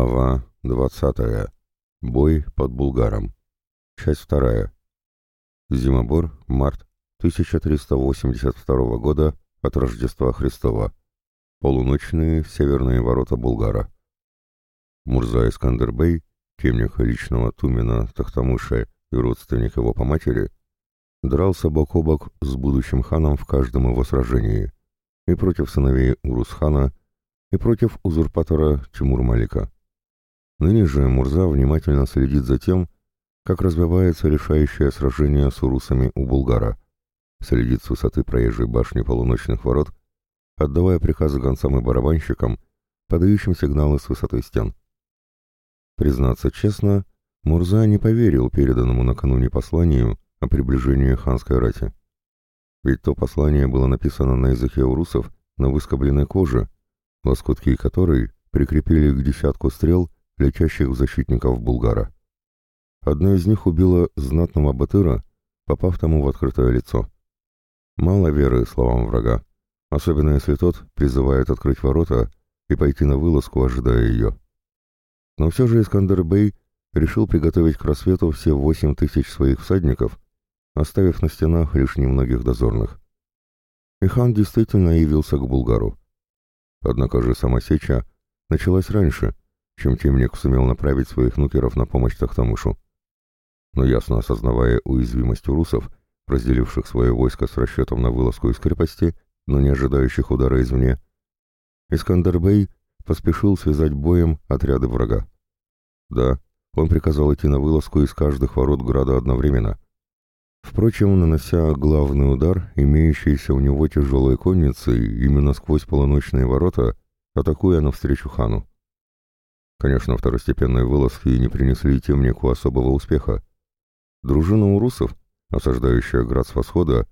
Глава 20. Бой под Булгаром. Часть 2. Зимобор, март 1382 года от Рождества Христова. Полуночные северные ворота Булгара. Мурза Искандербей, темник личного Тумина Тахтамыша и родственник его по матери, дрался бок о бок с будущим ханом в каждом его сражении, и против сыновей Урус-хана, и против узурпатора Тимур-Малика. Ныне же Мурза внимательно следит за тем, как развивается решающее сражение с урусами у Булгара, следит с высоты проезжей башни полуночных ворот, отдавая приказы гонцам и барабанщикам, подающим сигналы с высоты стен. Признаться честно, Мурза не поверил переданному накануне посланию о приближении ханской рати. Ведь то послание было написано на языке урусов на выскобленной коже, лоскутки которой прикрепили к десятку стрел летящих в защитников Булгара. Одна из них убила знатного батыра, попав тому в открытое лицо. Мало веры словам врага, особенно если тот призывает открыть ворота и пойти на вылазку, ожидая ее. Но все же Искандер-бей решил приготовить к рассвету все восемь тысяч своих всадников, оставив на стенах лишь немногих дозорных. И хан действительно явился к Булгару. Однако же сама сеча началась раньше, чем темник сумел направить своих нукеров на помощь Тахтамышу. Но ясно осознавая уязвимость урусов, разделивших свое войско с расчетом на вылазку из крепости, но не ожидающих удара извне, Искандер-бей поспешил связать боем отряды врага. Да, он приказал идти на вылазку из каждых ворот града одновременно. Впрочем, нанося главный удар, имеющийся у него тяжелой конницей именно сквозь полуночные ворота, атакуя навстречу хану. Конечно, второстепенные вылазки не принесли темнику особого успеха. Дружина урусов, осаждающая град с восхода,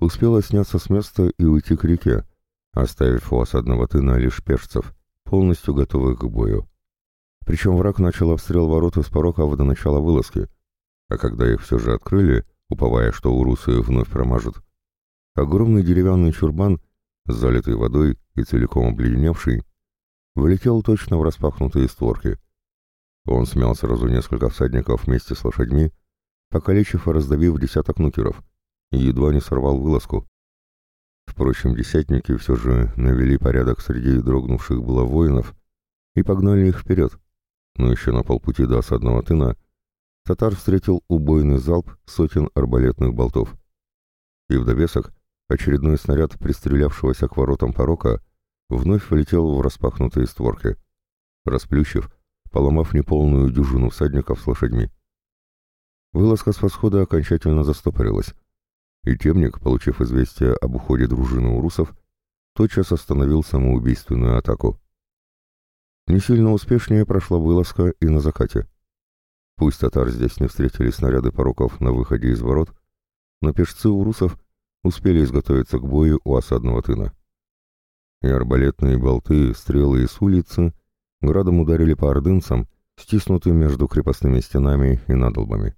успела сняться с места и уйти к реке, оставив у осадного тына лишь пешцев, полностью готовых к бою. Причем враг начал обстрел ворот из пороков до начала вылазки, а когда их все же открыли, уповая, что урусы вновь промажут, огромный деревянный чурбан, залитый водой и целиком обледеневший, влетел точно в распахнутые створки. Он смял сразу несколько всадников вместе с лошадьми, покалечив и раздавив десяток нукеров, и едва не сорвал вылазку. Впрочем, десятники все же навели порядок среди дрогнувших было воинов и погнали их вперед. Но еще на полпути до осадного тына татар встретил убойный залп сотен арбалетных болтов. И в довесок очередной снаряд пристрелявшегося к воротам порока вновь влетел в распахнутые створки, расплющив, поломав неполную дюжину всадников с лошадьми. Вылазка с восхода окончательно застопорилась, и темник, получив известие об уходе дружины урусов, тотчас остановил самоубийственную атаку. Не сильно успешнее прошла вылазка и на закате. Пусть татар здесь не встретили снаряды пороков на выходе из ворот, но пешцы урусов успели изготовиться к бою у осадного тына и арбалетные болты, стрелы и с улицы градом ударили по ордынцам, стиснутым между крепостными стенами и надолбами.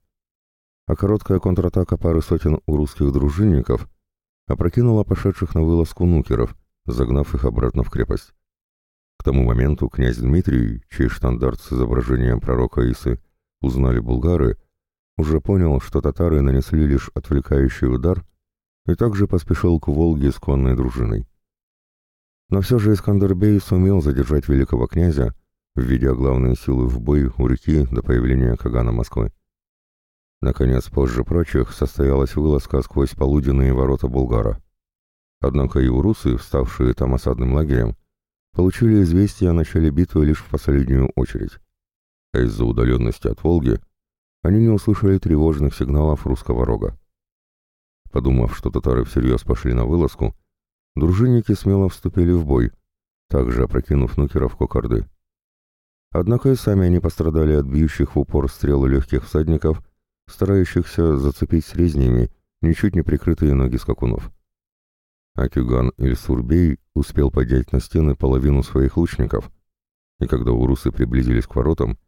А короткая контратака пары сотен у русских дружинников опрокинула пошедших на вылазку нукеров, загнав их обратно в крепость. К тому моменту князь Дмитрий, чей штандарт с изображением пророка Исы узнали булгары, уже понял, что татары нанесли лишь отвлекающий удар и также поспешил к Волге с конной дружиной. Но все же Искандер-бей сумел задержать великого князя, введя главные силы в бой у реки до появления Кагана Москвы. Наконец, позже прочих, состоялась вылазка сквозь полуденные ворота Булгара. Однако и урусы, вставшие там осадным лагерем, получили известие о начале битвы лишь в последнюю очередь. А из-за удаленности от Волги они не услышали тревожных сигналов русского рога. Подумав, что татары всерьез пошли на вылазку, дружинники смело вступили в бой, также опрокинув нукеров кокарды. Однако и сами они пострадали от бьющих в упор стрелы легких всадников, старающихся зацепить с ничуть не прикрытые ноги скакунов. Акюган Иль-Сурбей успел поднять на стены половину своих лучников, и когда урусы приблизились к воротам,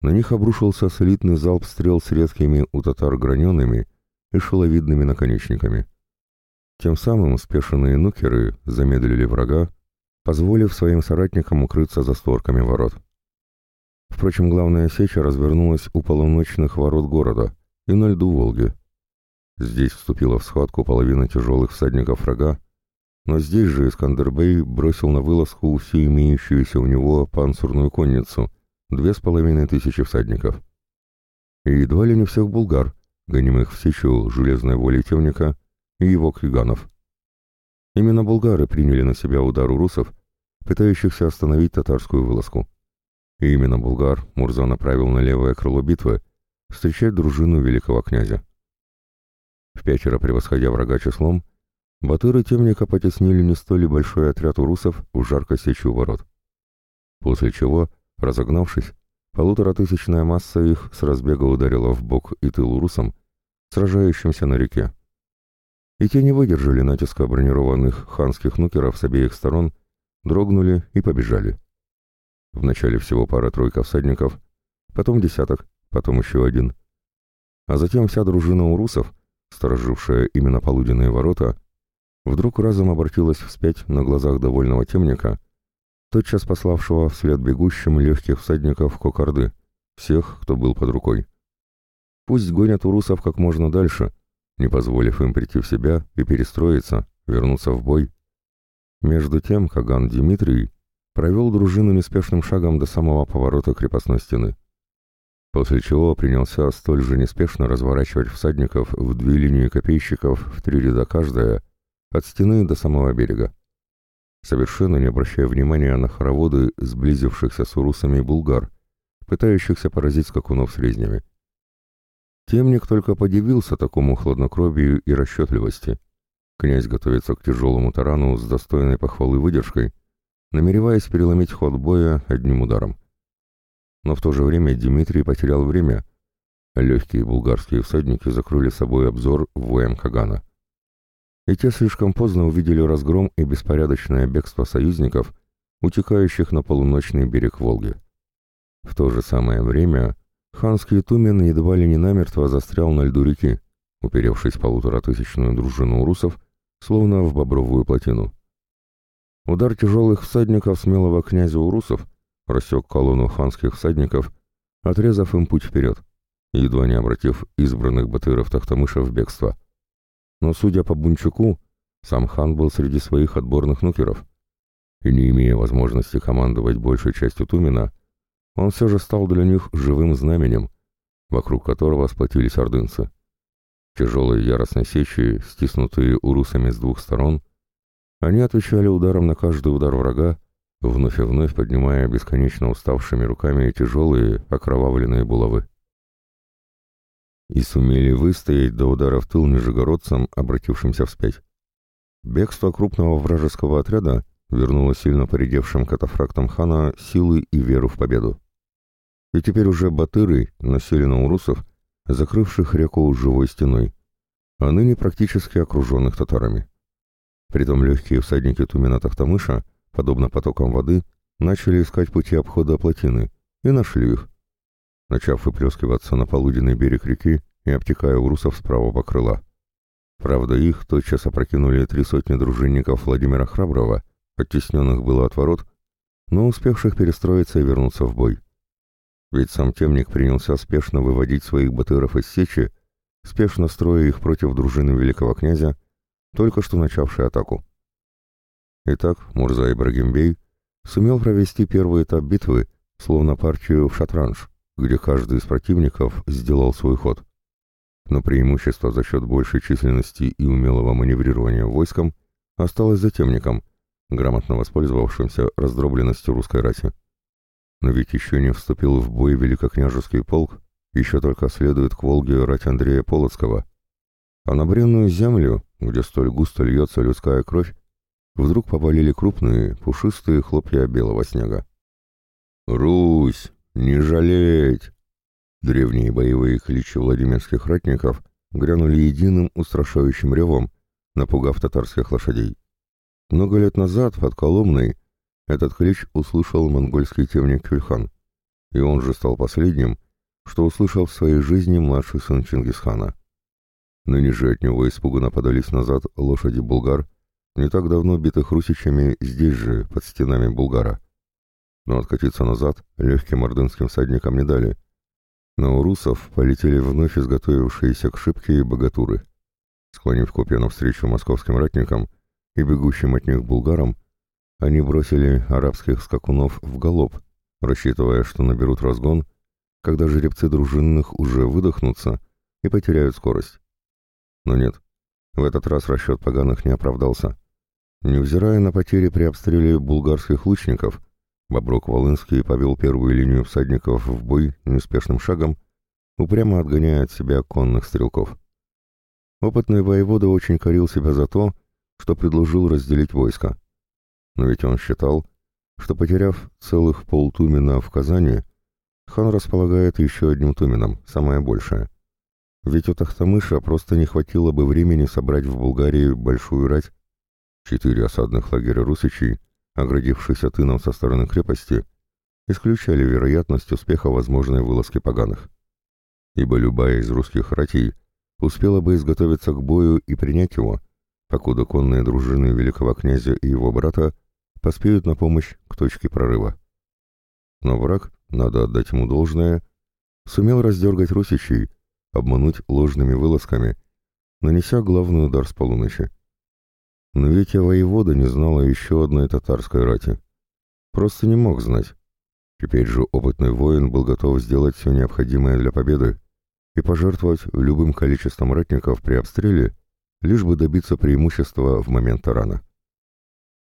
на них обрушился слитный залп стрел с редкими у татар гранеными и шеловидными наконечниками. Тем самым спешенные нукеры замедлили врага, позволив своим соратникам укрыться за створками ворот. Впрочем, главная сеча развернулась у полуночных ворот города и на льду Волги. Здесь вступила в схватку половина тяжелых всадников врага, но здесь же Искандербей бросил на вылазку всю имеющуюся у него панцирную конницу, две с половиной тысячи всадников. И едва ли не всех булгар, гонимых в сечу железной воли темника и его криганов. Именно булгары приняли на себя удар у русов, пытающихся остановить татарскую вылазку. И именно булгар Мурза направил на левое крыло битвы встречать дружину великого князя. В пятеро превосходя врага числом, батыры темника потеснили не столь большой отряд урусов в жарко сечу ворот. После чего, разогнавшись, полуторатысячная масса их с разбега ударила в бок и тыл урусам, сражающимся на реке. И те не выдержали натиска бронированных ханских нукеров с обеих сторон, дрогнули и побежали. Вначале всего пара-тройка всадников, потом десяток, потом еще один. А затем вся дружина урусов, сторожившая именно полуденные ворота, вдруг разом обратилась вспять на глазах довольного темника, тотчас пославшего вслед бегущим легких всадников кокарды, всех, кто был под рукой. Пусть гонят урусов как можно дальше, не позволив им прийти в себя и перестроиться, вернуться в бой. Между тем Каган Дмитрий провел дружину неспешным шагом до самого поворота крепостной стены после чего принялся столь же неспешно разворачивать всадников в две линии копейщиков в три ряда каждая, от стены до самого берега. Совершенно не обращая внимания на хороводы сблизившихся с урусами булгар, пытающихся поразить скакунов с резнями. Темник только подивился такому хладнокровию и расчетливости. Князь готовится к тяжелому тарану с достойной похвалы выдержкой, намереваясь переломить ход боя одним ударом. Но в то же время Дмитрий потерял время. Легкие булгарские всадники закрыли собой обзор воем Кагана. И те слишком поздно увидели разгром и беспорядочное бегство союзников, утекающих на полуночный берег Волги. В то же самое время ханский Тумен едва ли не намертво застрял на льду реки, уперевшись полуторатысячную дружину русов, словно в бобровую плотину. Удар тяжелых всадников смелого князя урусов рассек колонну ханских всадников, отрезав им путь вперед, едва не обратив избранных батыров Тахтамыша в бегство. Но, судя по Бунчуку, сам хан был среди своих отборных нукеров, и не имея возможности командовать большей частью Тумена, он все же стал для них живым знаменем, вокруг которого сплотились ордынцы. Тяжелые яростные сечи, стиснутые урусами с двух сторон, они отвечали ударом на каждый удар врага, вновь и вновь поднимая бесконечно уставшими руками тяжелые окровавленные булавы. И сумели выстоять до удара в тыл нижегородцам, обратившимся вспять. Бегство крупного вражеского отряда вернуло сильно поредевшим катафрактам хана силы и веру в победу. И теперь уже батыры носили на урусов, закрывших реку живой стеной, а ныне практически окруженных татарами. Притом легкие всадники Тумена Тахтамыша подобно потокам воды, начали искать пути обхода плотины и нашли их, начав выплескиваться на полуденный берег реки и обтекая урусов с правого крыла. Правда, их тотчас опрокинули три сотни дружинников Владимира Храброго, оттесненных было от ворот, но успевших перестроиться и вернуться в бой. Ведь сам темник принялся спешно выводить своих батыров из сечи, спешно строя их против дружины великого князя, только что начавшей атаку. Итак, Мурза Ибрагимбей сумел провести первый этап битвы, словно партию в шатранж, где каждый из противников сделал свой ход. Но преимущество за счет большей численности и умелого маневрирования войском осталось за темником, грамотно воспользовавшимся раздробленностью русской рати. Но ведь еще не вступил в бой великокняжеский полк, еще только следует к Волге рать Андрея Полоцкого. А на бренную землю, где столь густо льется людская кровь, вдруг повалили крупные, пушистые хлопья белого снега. «Русь! Не жалеть!» Древние боевые кличи владимирских ратников грянули единым устрашающим ревом, напугав татарских лошадей. Много лет назад под Коломной этот клич услышал монгольский темник Кюльхан, и он же стал последним, что услышал в своей жизни младший сын Чингисхана. Ныне же от него испуганно подались назад лошади булгар, не так давно битых русичами здесь же, под стенами Булгара. но откатиться назад легким ордынским всадникам не дали. На урусов полетели вновь изготовившиеся к шибке богатуры. Склонив копья навстречу московским ратникам и бегущим от них булгарам, они бросили арабских скакунов в галоп, рассчитывая, что наберут разгон, когда жеребцы дружинных уже выдохнутся и потеряют скорость. Но нет, в этот раз расчет поганых не оправдался. Невзирая на потери при обстреле булгарских лучников, Боброк Волынский повел первую линию всадников в бой неспешным шагом, упрямо отгоняя от себя конных стрелков. Опытный воевода очень корил себя за то, что предложил разделить войско. Но ведь он считал, что, потеряв целых полтумена в Казани, хан располагает еще одним туменом, самое большее. Ведь у Тахтамыша просто не хватило бы времени собрать в Булгарии большую рать. Четыре осадных лагеря русичей, оградившихся тыном со стороны крепости, исключали вероятность успеха возможной вылазки поганых. Ибо любая из русских ратей успела бы изготовиться к бою и принять его, покуда конные дружины великого князя и его брата поспеют на помощь к точке прорыва. Но враг, надо отдать ему должное, сумел раздергать русичей, обмануть ложными вылазками, нанеся главный удар с полуночи. Но ведь я воевода не знала еще одной татарской рати. Просто не мог знать. Теперь же опытный воин был готов сделать все необходимое для победы и пожертвовать любым количеством ратников при обстреле, лишь бы добиться преимущества в момент тарана.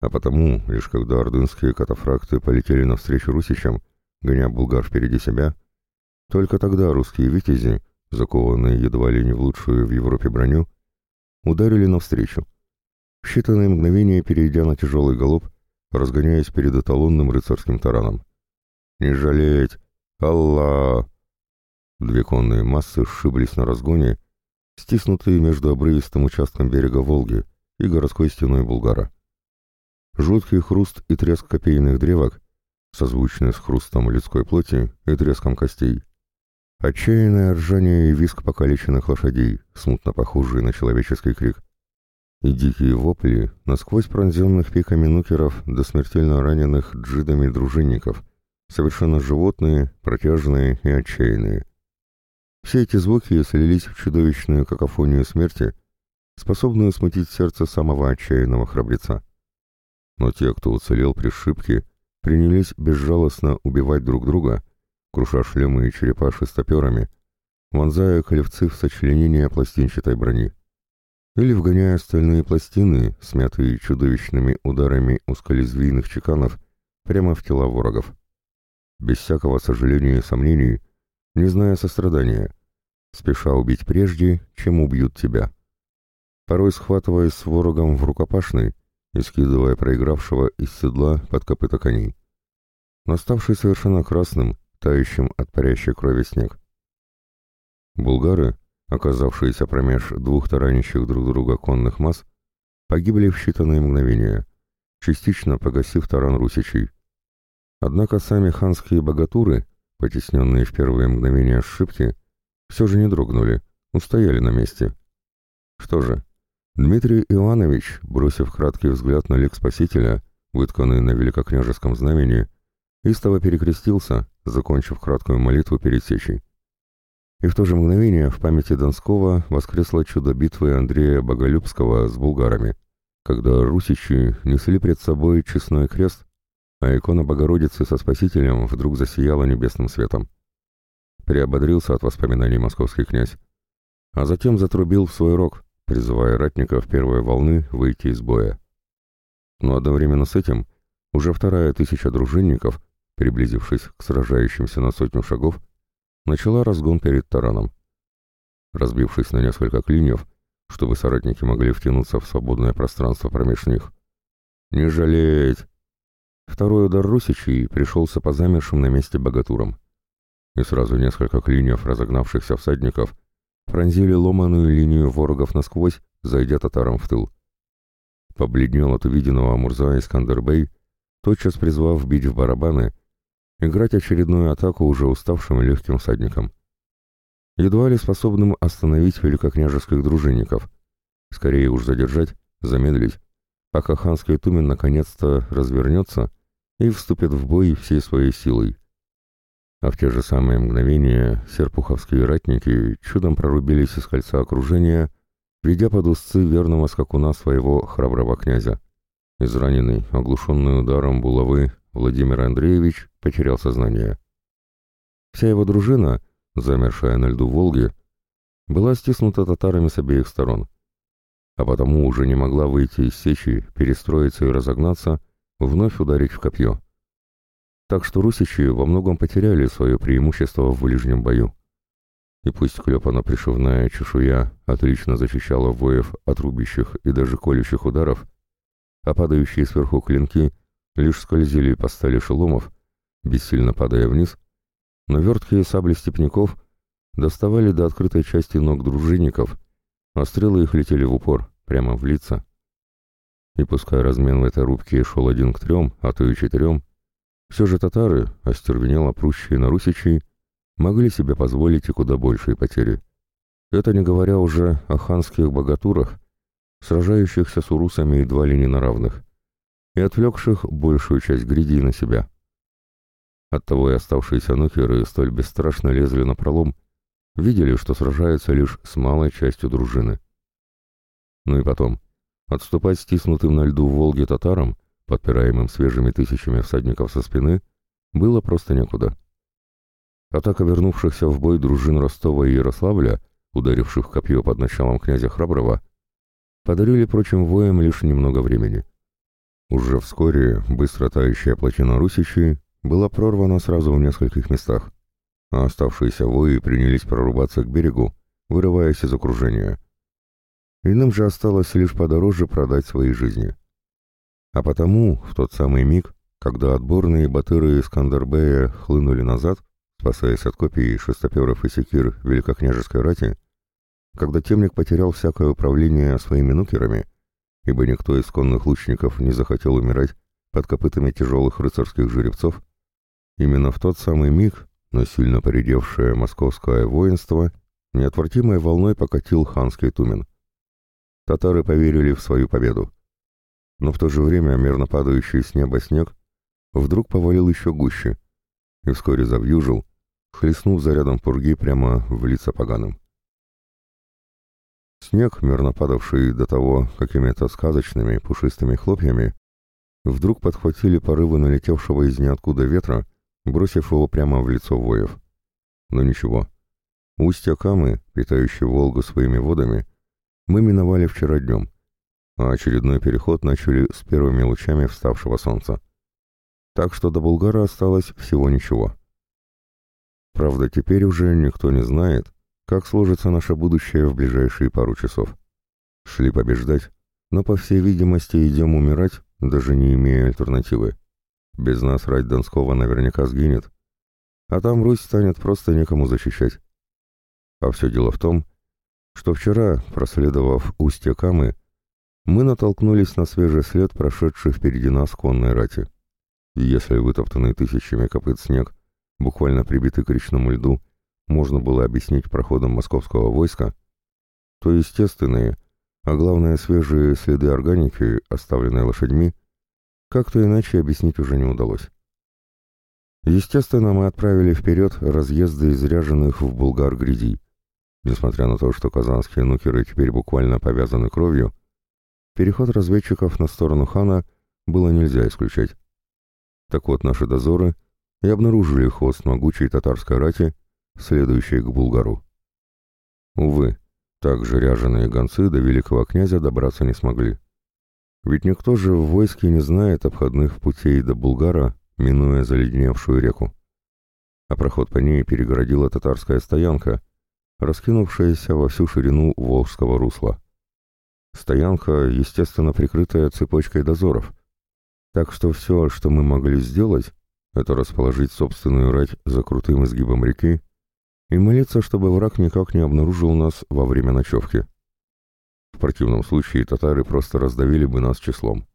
А потому, лишь когда ордынские катафракты полетели навстречу русичам, гоня булгар впереди себя, только тогда русские витязи, закованные едва ли не в лучшую в Европе броню, ударили навстречу. В считанные мгновения перейдя на тяжелый галоп, разгоняясь перед эталонным рыцарским тараном. «Не жалеть! Аллах!» Две конные массы сшиблись на разгоне, стиснутые между обрывистым участком берега Волги и городской стеной Булгара. Жуткий хруст и треск копейных древок, созвучный с хрустом людской плоти и треском костей. Отчаянное ржание и визг покалеченных лошадей, смутно похожие на человеческий крик. И дикие вопли, насквозь пронзенных пиками нукеров до смертельно раненых джидами дружинников, совершенно животные, протяжные и отчаянные. Все эти звуки слились в чудовищную какофонию смерти, способную смутить сердце самого отчаянного храбреца. Но те, кто уцелел при шибке, принялись безжалостно убивать друг друга, круша шлемы и черепа шестоперами, вонзая колевцы в сочленение пластинчатой брони. Или вгоняя стальные пластины, смятые чудовищными ударами узколезвийных чеканов, прямо в тела ворогов. Без всякого сожаления и сомнений, не зная сострадания, спеша убить прежде, чем убьют тебя. Порой схватываясь с ворогом в рукопашный, и скидывая проигравшего из седла под копыта коней. Наставший совершенно красным, тающим от парящей крови снег. Булгары, оказавшиеся промеж двух таранящих друг друга конных масс, погибли в считанные мгновения, частично погасив таран русичей. Однако сами ханские богатуры, потесненные в первые мгновения ошибки, все же не дрогнули, устояли на месте. Что же, Дмитрий Иванович, бросив краткий взгляд на лик Спасителя, вытканный на великокняжеском знамени, истово перекрестился, закончив краткую молитву перед сечей. И в то же мгновение в памяти Донского воскресло чудо битвы Андрея Боголюбского с булгарами, когда русичи несли пред собой честной крест, а икона Богородицы со Спасителем вдруг засияла небесным светом. Приободрился от воспоминаний московский князь, а затем затрубил в свой рог, призывая ратников первой волны выйти из боя. Но одновременно с этим уже вторая тысяча дружинников, приблизившись к сражающимся на сотню шагов, начала разгон перед тараном. Разбившись на несколько клиньев, чтобы соратники могли втянуться в свободное пространство промеж них. «Не жалеть!» Второй удар русичей пришелся по замершим на месте богатурам. И сразу несколько клиньев разогнавшихся всадников пронзили ломаную линию ворогов насквозь, зайдя татарам в тыл. Побледнел от увиденного Мурза Искандербей, тотчас призвав бить в барабаны, играть очередную атаку уже уставшим легким всадникам. Едва ли способным остановить великокняжеских дружинников. Скорее уж задержать, замедлить, пока ханский тумен наконец-то развернется и вступят в бой всей своей силой. А в те же самые мгновения серпуховские ратники чудом прорубились из кольца окружения, ведя под узцы верного скакуна своего храброго князя. Израненный, оглушенный ударом булавы, Владимир Андреевич потерял сознание. Вся его дружина, замершая на льду Волги, была стиснута татарами с обеих сторон, а потому уже не могла выйти из сечи, перестроиться и разогнаться, вновь ударить в копье. Так что русичи во многом потеряли свое преимущество в ближнем бою. И пусть клепано-пришивная чешуя отлично защищала воев от рубящих и даже колющих ударов, а падающие сверху клинки лишь скользили по стали шеломов, бессильно падая вниз, но верткие сабли степняков доставали до открытой части ног дружинников, а стрелы их летели в упор, прямо в лица. И пускай размен в этой рубке шел один к трем, а то и четырем, все же татары, остервенело прущие на русичей, могли себе позволить и куда большие потери. Это не говоря уже о ханских богатурах, сражающихся с урусами едва ли не на равных, и отвлекших большую часть гряди на себя. Оттого и оставшиеся нукеры столь бесстрашно лезли на пролом, видели, что сражаются лишь с малой частью дружины. Ну и потом, отступать стиснутым на льду Волге татарам подпираемым свежими тысячами всадников со спины, было просто некуда. Атака вернувшихся в бой дружин Ростова и Ярославля, ударивших копье под началом князя Храброго, подарили прочим воям лишь немного времени. Уже вскоре быстро тающая плотина Русичи была прорвана сразу в нескольких местах, а оставшиеся вои принялись прорубаться к берегу, вырываясь из окружения. Иным же осталось лишь подороже продать свои жизни. А потому, в тот самый миг, когда отборные батыры Искандербея хлынули назад, спасаясь от копий шестоперов и секир великокняжеской рати, когда темник потерял всякое управление своими нукерами, ибо никто из конных лучников не захотел умирать под копытами тяжелых рыцарских жеребцов, именно в тот самый миг, но сильно поредевшее московское воинство неотвратимой волной покатил ханский тумен. Татары поверили в свою победу но в то же время мерно падающий с неба снег вдруг повалил еще гуще и вскоре завьюжил, хлестнув зарядом пурги прямо в лица поганым. Снег, мерно падавший до того какими-то сказочными пушистыми хлопьями, вдруг подхватили порывы налетевшего из ниоткуда ветра, бросив его прямо в лицо воев. Но ничего. Устья Камы, питающие Волгу своими водами, мы миновали вчера днем, а очередной переход начали с первыми лучами вставшего солнца. Так что до Булгара осталось всего ничего. Правда, теперь уже никто не знает, как сложится наше будущее в ближайшие пару часов. Шли побеждать, но, по всей видимости, идем умирать, даже не имея альтернативы. Без нас рать Донского наверняка сгинет, а там Русь станет просто некому защищать. А все дело в том, что вчера, проследовав устье Камы, мы натолкнулись на свежий след, прошедший впереди нас конной рати. Если вытоптанный тысячами копыт снег, буквально прибитый к речному льду, можно было объяснить проходом московского войска, то естественные, а главное свежие следы органики, оставленные лошадьми, как-то иначе объяснить уже не удалось. Естественно, мы отправили вперед разъезды изряженных в Булгар грядей. Несмотря на то, что казанские нукеры теперь буквально повязаны кровью, Переход разведчиков на сторону хана было нельзя исключать. Так вот, наши дозоры и обнаружили хвост могучей татарской рати, следующей к Булгару. Увы, так же ряженые гонцы до великого князя добраться не смогли. Ведь никто же в войске не знает обходных путей до Булгара, минуя заледневшую реку. А проход по ней перегородила татарская стоянка, раскинувшаяся во всю ширину Волжского русла. Стоянка, естественно, прикрытая цепочкой дозоров. Так что все, что мы могли сделать, это расположить собственную рать за крутым изгибом реки и молиться, чтобы враг никак не обнаружил нас во время ночевки. В противном случае татары просто раздавили бы нас числом.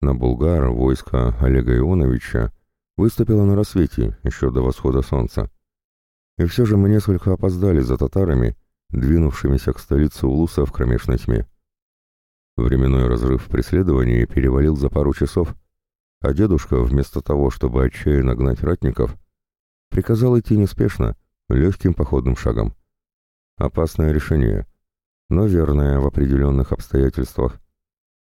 На Булгар войско Олега Ионовича выступило на рассвете, еще до восхода солнца. И все же мы несколько опоздали за татарами, двинувшимися к столице Улуса в кромешной тьме. Временной разрыв в преследовании перевалил за пару часов, а дедушка, вместо того, чтобы отчаянно гнать ратников, приказал идти неспешно, легким походным шагом. Опасное решение, но верное в определенных обстоятельствах.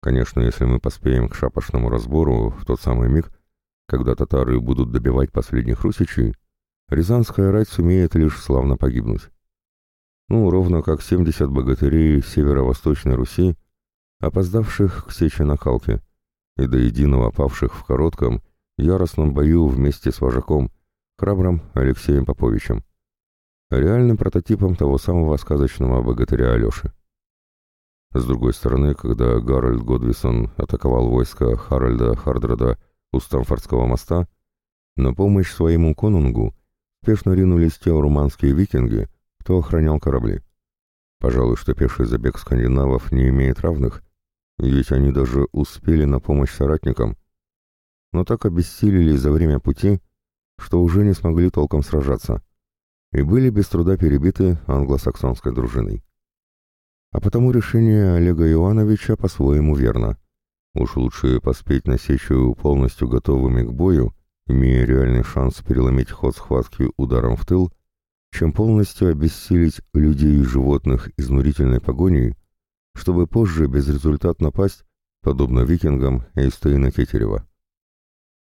Конечно, если мы поспеем к шапошному разбору в тот самый миг, когда татары будут добивать последних русичей, Рязанская рать сумеет лишь славно погибнуть. Ну, ровно как 70 богатырей северо-восточной Руси, опоздавших к сече на Халке, и до единого павших в коротком, яростном бою вместе с вожаком, храбрым Алексеем Поповичем, реальным прототипом того самого сказочного богатыря Алеши. С другой стороны, когда Гарольд Годвисон атаковал войско Харальда Хардрада у Стамфордского моста, на помощь своему конунгу спешно ринулись те руманские викинги, кто охранял корабли. Пожалуй, что пеший забег скандинавов не имеет равных, ведь они даже успели на помощь соратникам, но так обессилели за время пути, что уже не смогли толком сражаться, и были без труда перебиты англосаксонской дружиной. А потому решение Олега Ивановича по-своему верно. Уж лучше поспеть на сечу полностью готовыми к бою, имея реальный шанс переломить ход схватки ударом в тыл, чем полностью обессилить людей и животных изнурительной погоней, чтобы позже безрезультатно пасть, подобно викингам Эйстейна Кетерева.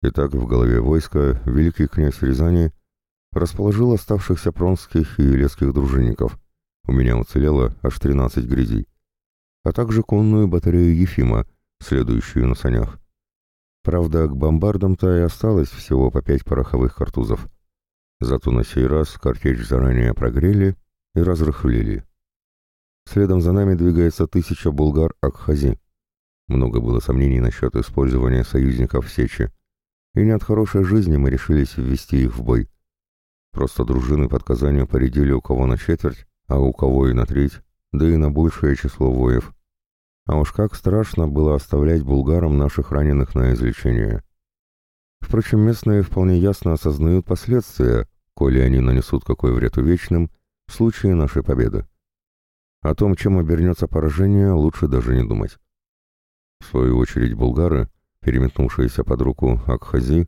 Итак, в голове войска великий князь Рязани расположил оставшихся пронских и елецких дружинников – у меня уцелело аж 13 грязей. А также конную батарею Ефима, следующую на санях. Правда, к бомбардам-то и осталось всего по пять пороховых картузов. Зато на сей раз картечь заранее прогрели и разрыхлили. Следом за нами двигается тысяча булгар Акхази. Много было сомнений насчет использования союзников Сечи, и не от хорошей жизни мы решились ввести их в бой. Просто дружины под Казанью поредели у кого на четверть, а у кого и на треть, да и на большее число воев. А уж как страшно было оставлять булгарам наших раненых на излечение. Впрочем, местные вполне ясно осознают последствия, коли они нанесут какой вред увечным, в случае нашей победы. О том, чем обернется поражение, лучше даже не думать. В свою очередь булгары, переметнувшиеся под руку Акхази,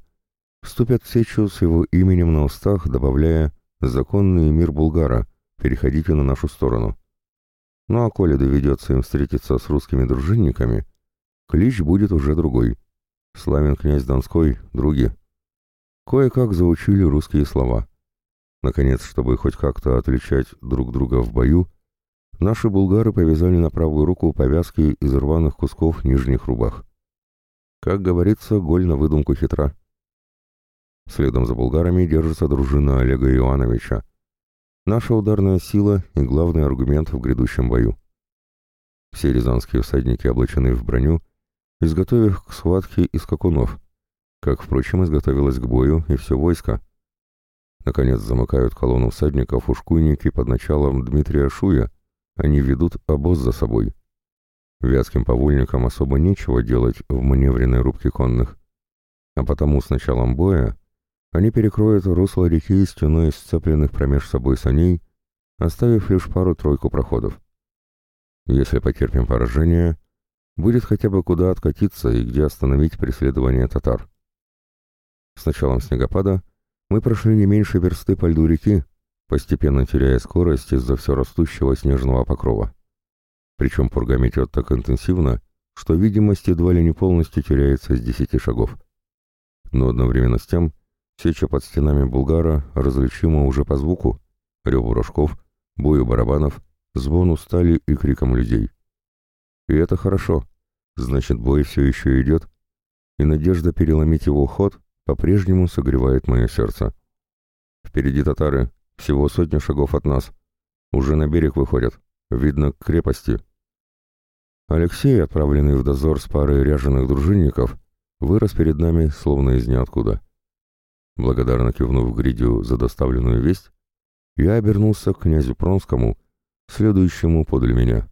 вступят в сечу с его именем на устах, добавляя «законный мир Булгара», переходите на нашу сторону. Ну а коли доведется им встретиться с русскими дружинниками, клич будет уже другой. Славен князь Донской, други. Кое-как заучили русские слова. Наконец, чтобы хоть как-то отличать друг друга в бою, наши булгары повязали на правую руку повязки из рваных кусков нижних рубах. Как говорится, голь на выдумку хитра. Следом за булгарами держится дружина Олега Ивановича, Наша ударная сила и главный аргумент в грядущем бою. Все рязанские всадники облачены в броню, изготовив к схватке из скакунов, как, впрочем, изготовилось к бою и все войско. Наконец замыкают колонну всадников ушкуйники под началом Дмитрия Шуя, они ведут обоз за собой. Вятским повольникам особо нечего делать в маневренной рубке конных, а потому с началом боя они перекроют русло реки стеной сцепленных промеж собой саней, оставив лишь пару-тройку проходов. Если потерпим поражение, будет хотя бы куда откатиться и где остановить преследование татар. С началом снегопада мы прошли не меньше версты по льду реки, постепенно теряя скорость из-за все растущего снежного покрова. Причем пурга метет так интенсивно, что видимость едва ли не полностью теряется с десяти шагов. Но одновременно с тем Сеча под стенами Булгара различима уже по звуку, реву рожков, бою барабанов, звону стали и криком людей. И это хорошо, значит бой все еще идет, и надежда переломить его ход по-прежнему согревает мое сердце. Впереди татары, всего сотня шагов от нас. Уже на берег выходят, видно, к крепости. Алексей, отправленный в дозор с парой ряженых дружинников, вырос перед нами, словно из ниоткуда. Благодарно кивнув Гридю за доставленную весть, я обернулся к князю Пронскому, следующему подле меня.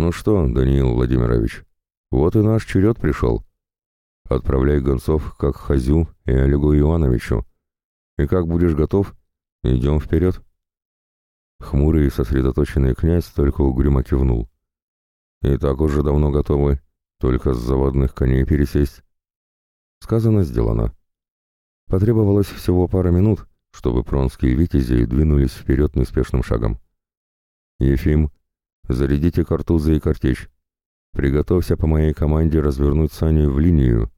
«Ну что, Даниил Владимирович, вот и наш черед пришел. Отправляй гонцов как Хазю и Олегу Ивановичу. И как будешь готов, идем вперед». Хмурый и сосредоточенный князь только угрюмо кивнул. «И так уже давно готовы, только с заводных коней пересесть». Сказано, сделано. Потребовалось всего пара минут, чтобы пронские витязи двинулись вперед неспешным шагом. «Ефим, зарядите картузы и картечь. Приготовься по моей команде развернуть сани в линию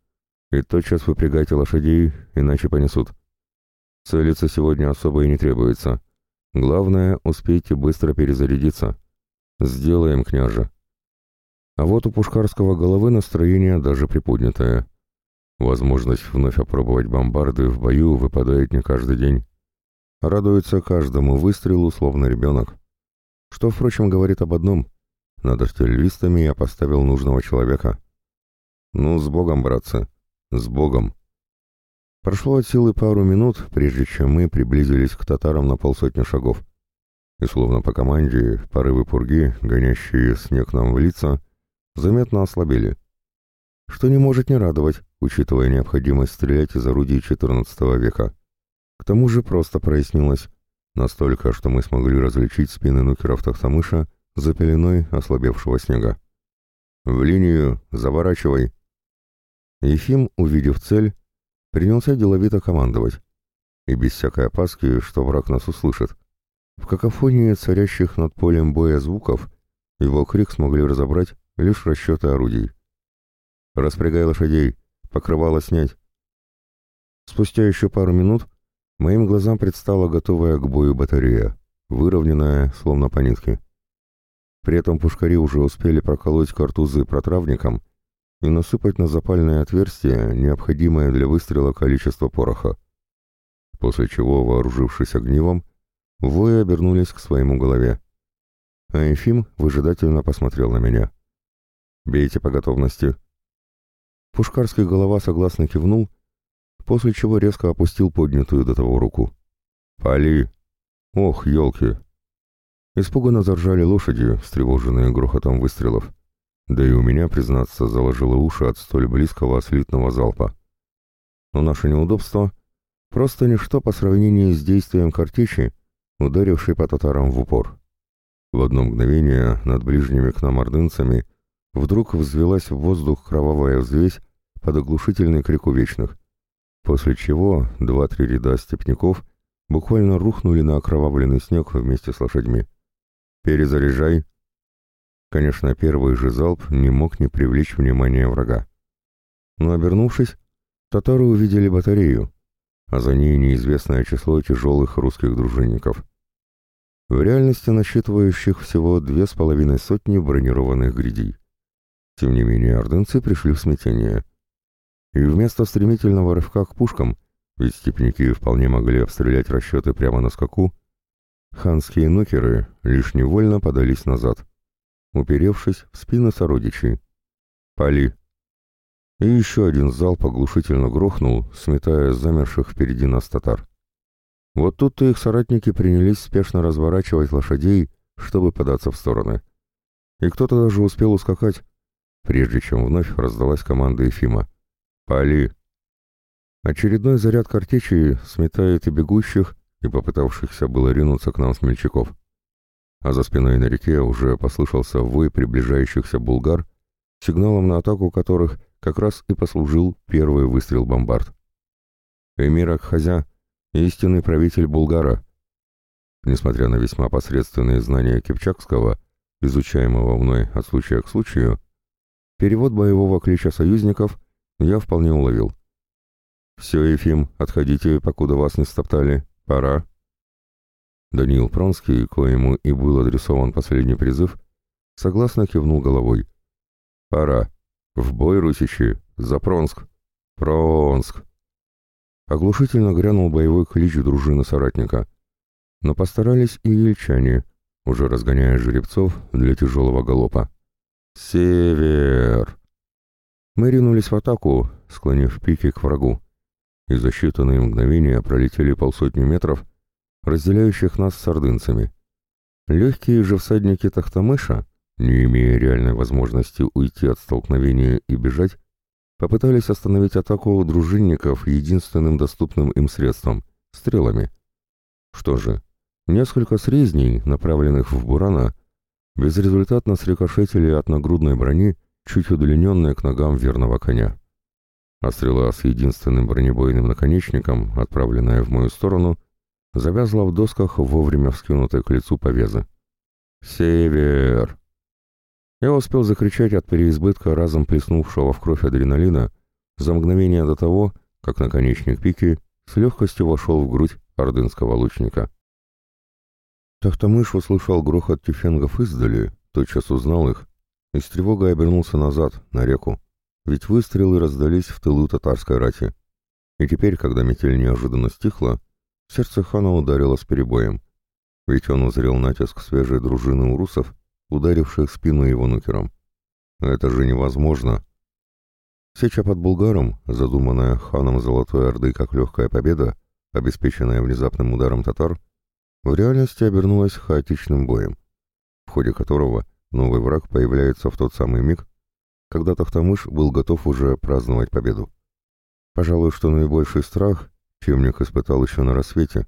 и тотчас выпрягайте лошадей, иначе понесут. Целиться сегодня особо и не требуется. Главное, успейте быстро перезарядиться. Сделаем, княже». А вот у пушкарского головы настроение даже приподнятое. Возможность вновь опробовать бомбарды в бою выпадает не каждый день. Радуется каждому выстрелу, словно ребенок. Что, впрочем, говорит об одном. Над артиллеристами я поставил нужного человека. Ну, с Богом, братцы, с Богом. Прошло от силы пару минут, прежде чем мы приблизились к татарам на полсотни шагов. И словно по команде, порывы пурги, гонящие снег нам в лица, заметно ослабели. Что не может не радовать, учитывая необходимость стрелять из орудий XIV века. К тому же просто прояснилось. Настолько, что мы смогли различить спины нукеров Тахтамыша за пеленой ослабевшего снега. «В линию! Заворачивай!» Ефим, увидев цель, принялся деловито командовать. И без всякой опаски, что враг нас услышит. В какофонии царящих над полем боя звуков его крик смогли разобрать лишь расчеты орудий. «Распрягай лошадей! Покрывало снять!» Спустя еще пару минут моим глазам предстала готовая к бою батарея, выровненная, словно по нитке. При этом пушкари уже успели проколоть картузы протравником и насыпать на запальное отверстие необходимое для выстрела количество пороха. После чего, вооружившись огнивом, вои обернулись к своему голове. А Ефим выжидательно посмотрел на меня. «Бейте по готовности». Пушкарский голова согласно кивнул, после чего резко опустил поднятую до того руку. «Пали!» «Ох, елки!» Испуганно заржали лошади, встревоженные грохотом выстрелов. Да и у меня, признаться, заложило уши от столь близкого слитного залпа. Но наше неудобство — просто ничто по сравнению с действием картечи, ударившей по татарам в упор. В одно мгновение над ближними к нам ордынцами Вдруг взвелась в воздух кровавая взвесь под оглушительный крик увечных, после чего два-три ряда степняков буквально рухнули на окровавленный снег вместе с лошадьми. «Перезаряжай!» Конечно, первый же залп не мог не привлечь внимания врага. Но обернувшись, татары увидели батарею, а за ней неизвестное число тяжелых русских дружинников. В реальности насчитывающих всего две с половиной сотни бронированных грядей. Тем не менее, ордынцы пришли в смятение. И вместо стремительного рывка к пушкам, ведь степняки вполне могли обстрелять расчеты прямо на скаку, ханские нукеры лишь невольно подались назад, уперевшись в спины сородичей. Пали. И еще один залп оглушительно грохнул, сметая замерших впереди нас татар. Вот тут-то их соратники принялись спешно разворачивать лошадей, чтобы податься в стороны. И кто-то даже успел ускакать, прежде чем вновь раздалась команда Ефима. «Пали!» Очередной заряд картечи сметает и бегущих, и попытавшихся было ринуться к нам смельчаков. А за спиной на реке уже послышался вой приближающихся булгар, сигналом на атаку которых как раз и послужил первый выстрел бомбард. Эмир Акхазя — истинный правитель Булгара. Несмотря на весьма посредственные знания кипчакского, изучаемого мной от случая к случаю, Перевод боевого клича союзников я вполне уловил. «Все, Ефим, отходите, покуда вас не стоптали. Пора». Даниил Пронский, коему и был адресован последний призыв, согласно кивнул головой. «Пора. В бой, русичи! За Пронск! Пронск!» Оглушительно грянул боевой клич дружины соратника. Но постарались и ельчане, уже разгоняя жеребцов для тяжелого галопа. «Север!» Мы ринулись в атаку, склонив пики к врагу, и за считанные мгновения пролетели полсотни метров, разделяющих нас с ордынцами. Легкие же всадники Тахтамыша, не имея реальной возможности уйти от столкновения и бежать, попытались остановить атаку дружинников единственным доступным им средством — стрелами. Что же, несколько срезней, направленных в Бурана, безрезультатно срикошетили от нагрудной брони, чуть удлиненной к ногам верного коня. а стрела с единственным бронебойным наконечником, отправленная в мою сторону, завязла в досках вовремя вскинутой к лицу повезы. «Север!» Я успел закричать от переизбытка разом плеснувшего в кровь адреналина за мгновение до того, как наконечник пики с легкостью вошел в грудь ордынского лучника. Тахтамыш услышал грохот тюфенгов издали, тотчас узнал их, и с тревогой обернулся назад, на реку, ведь выстрелы раздались в тылу татарской рати. И теперь, когда метель неожиданно стихла, сердце хана ударило с перебоем, ведь он узрел натиск свежей дружины урусов, ударивших спину его нукером. Это же невозможно. Сеча под Булгаром, задуманная ханом Золотой Орды как легкая победа, обеспеченная внезапным ударом татар, в реальности обернулась хаотичным боем, в ходе которого новый враг появляется в тот самый миг, когда Тахтамыш был готов уже праздновать победу. Пожалуй, что наибольший страх, Чемник испытал еще на рассвете,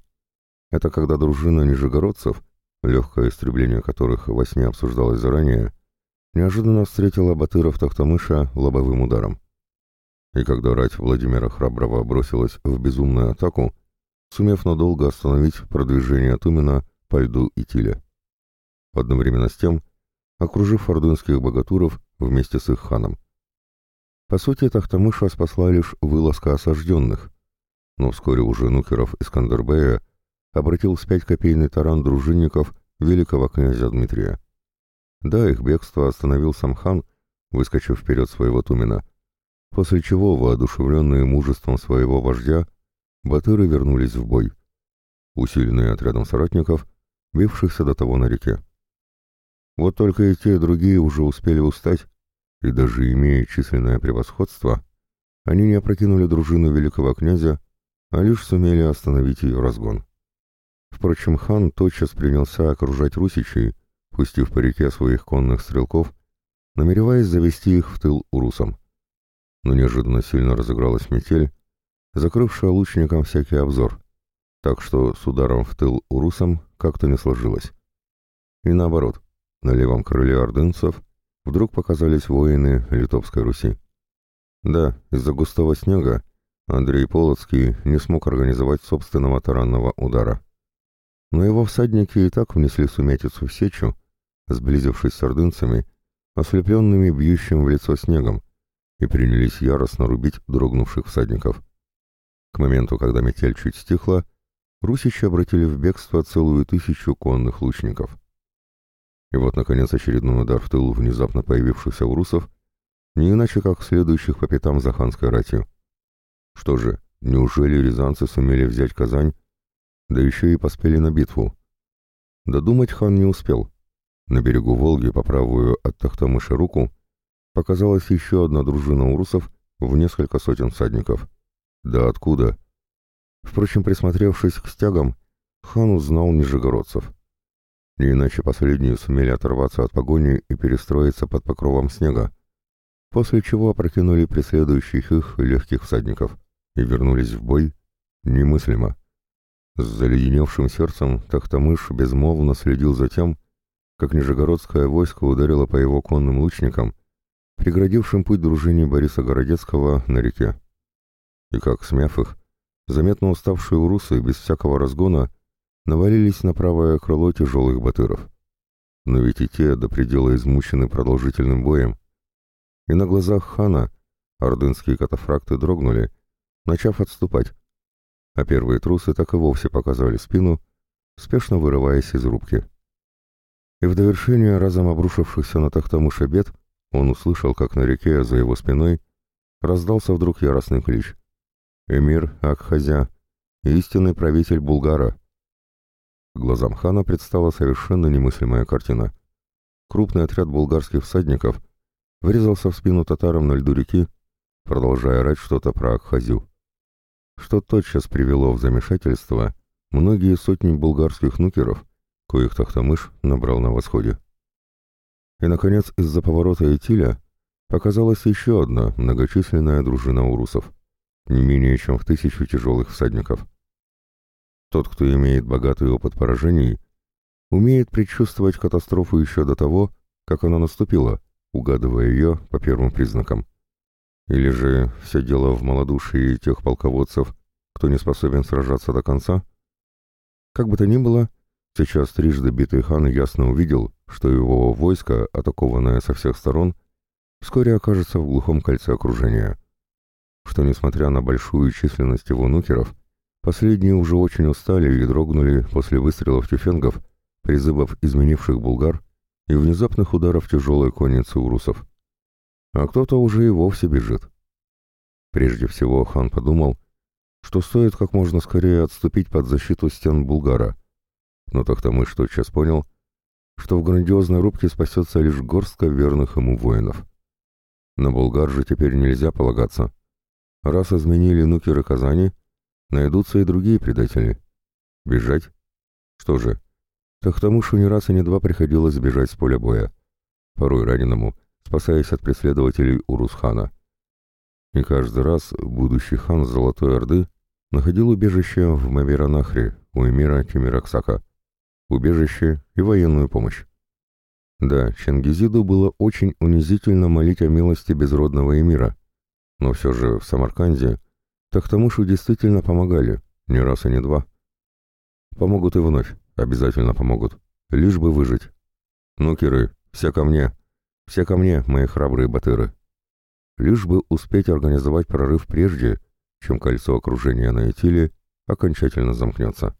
это когда дружина нижегородцев, легкое истребление которых во сне обсуждалось заранее, неожиданно встретила Батыров Тахтамыша лобовым ударом. И когда рать Владимира Храброва бросилась в безумную атаку, сумев надолго остановить продвижение Тумина по льду и Тиле. Одновременно с тем, окружив ордынских богатуров вместе с их ханом. По сути, Тахтамыша спасла лишь вылазка осажденных, но вскоре уже Нукеров и Скандербея обратил вспять копейный таран дружинников великого князя Дмитрия. Да, их бегство остановил сам хан, выскочив вперед своего Тумина, после чего, воодушевленные мужеством своего вождя, батыры вернулись в бой, усиленные отрядом соратников, бившихся до того на реке. Вот только и те, и другие уже успели устать, и даже имея численное превосходство, они не опрокинули дружину великого князя, а лишь сумели остановить ее разгон. Впрочем, хан тотчас принялся окружать русичей, пустив по реке своих конных стрелков, намереваясь завести их в тыл урусам. Но неожиданно сильно разыгралась метель, закрывшая лучникам всякий обзор, так что с ударом в тыл урусам как-то не сложилось. И наоборот, на левом крыле ордынцев вдруг показались воины Литовской Руси. Да, из-за густого снега Андрей Полоцкий не смог организовать собственного таранного удара. Но его всадники и так внесли сумятицу в сечу, сблизившись с ордынцами, ослепленными бьющим в лицо снегом, и принялись яростно рубить дрогнувших всадников. К моменту, когда метель чуть стихла, русичи обратили в бегство целую тысячу конных лучников. И вот, наконец, очередной удар в тыл внезапно появившихся урусов, не иначе как следующих по пятам за ханской ратью. Что же, неужели рязанцы сумели взять Казань да еще и поспели на битву. Додумать хан не успел. На берегу Волги, по правую от Тахтамыша руку, показалась еще одна дружина урусов в несколько сотен всадников. Да откуда? Впрочем, присмотревшись к стягам, хан узнал нижегородцев. Не иначе последние сумели оторваться от погони и перестроиться под покровом снега, после чего опрокинули преследующих их легких всадников и вернулись в бой немыслимо. С заледеневшим сердцем Тахтамыш безмолвно следил за тем, как Нижегородское войско ударило по его конным лучникам, преградившим путь дружине Бориса Городецкого на реке. И как, смяв их, заметно уставшие урусы без всякого разгона навалились на правое крыло тяжелых батыров. Но ведь и те до предела измучены продолжительным боем. И на глазах хана ордынские катафракты дрогнули, начав отступать, а первые трусы так и вовсе показали спину, спешно вырываясь из рубки. И в довершение разом обрушившихся на Тахтамыша бед, он услышал, как на реке за его спиной раздался вдруг яростный клич. «Эмир Акхазя, истинный правитель Булгара!» Глазам хана предстала совершенно немыслимая картина. Крупный отряд булгарских всадников врезался в спину татарам на льду реки, продолжая орать что-то про Акхазю что тотчас привело в замешательство многие сотни булгарских нукеров, коих Тахтамыш набрал на восходе. И, наконец, из-за поворота Этиля показалась еще одна многочисленная дружина урусов, не менее чем в тысячу тяжелых всадников. Тот, кто имеет богатый опыт поражений, умеет предчувствовать катастрофу еще до того, как она наступила, угадывая ее по первым признакам. Или же все дело в малодушии тех полководцев, кто не способен сражаться до конца? Как бы то ни было, сейчас трижды битый хан ясно увидел, что его войско, атакованное со всех сторон, вскоре окажется в глухом кольце окружения. Что, несмотря на большую численность его нукеров, последние уже очень устали и дрогнули после выстрелов тюфенгов, призывов изменивших булгар и внезапных ударов тяжелой конницы урусов. А кто-то уже и вовсе бежит. Прежде всего хан подумал, что стоит как можно скорее отступить под защиту стен Булгара. Но Тахтамыш тотчас понял, что в грандиозной рубке спасется лишь горстка верных ему воинов. На Булгар же теперь нельзя полагаться. Раз изменили нукеры Казани, найдутся и другие предатели. Бежать? Что же, Тахтамышу не раз и не два приходилось бежать с поля боя, порой раненому, спасаясь от преследователей Урус-хана. И каждый раз будущий хан Золотой Орды находил убежище в Маверанахре у эмира Тимираксака, убежище и военную помощь. Да, Чингизиду было очень унизительно молить о милости безродного эмира, но все же в Самарканде Тахтамышу действительно помогали, не раз и не два. Помогут и вновь, обязательно помогут, лишь бы выжить. Ну, Киры, все ко мне, все ко мне, мои храбрые батыры. Лишь бы успеть организовать прорыв прежде, чем кольцо окружения на Этиле окончательно замкнется.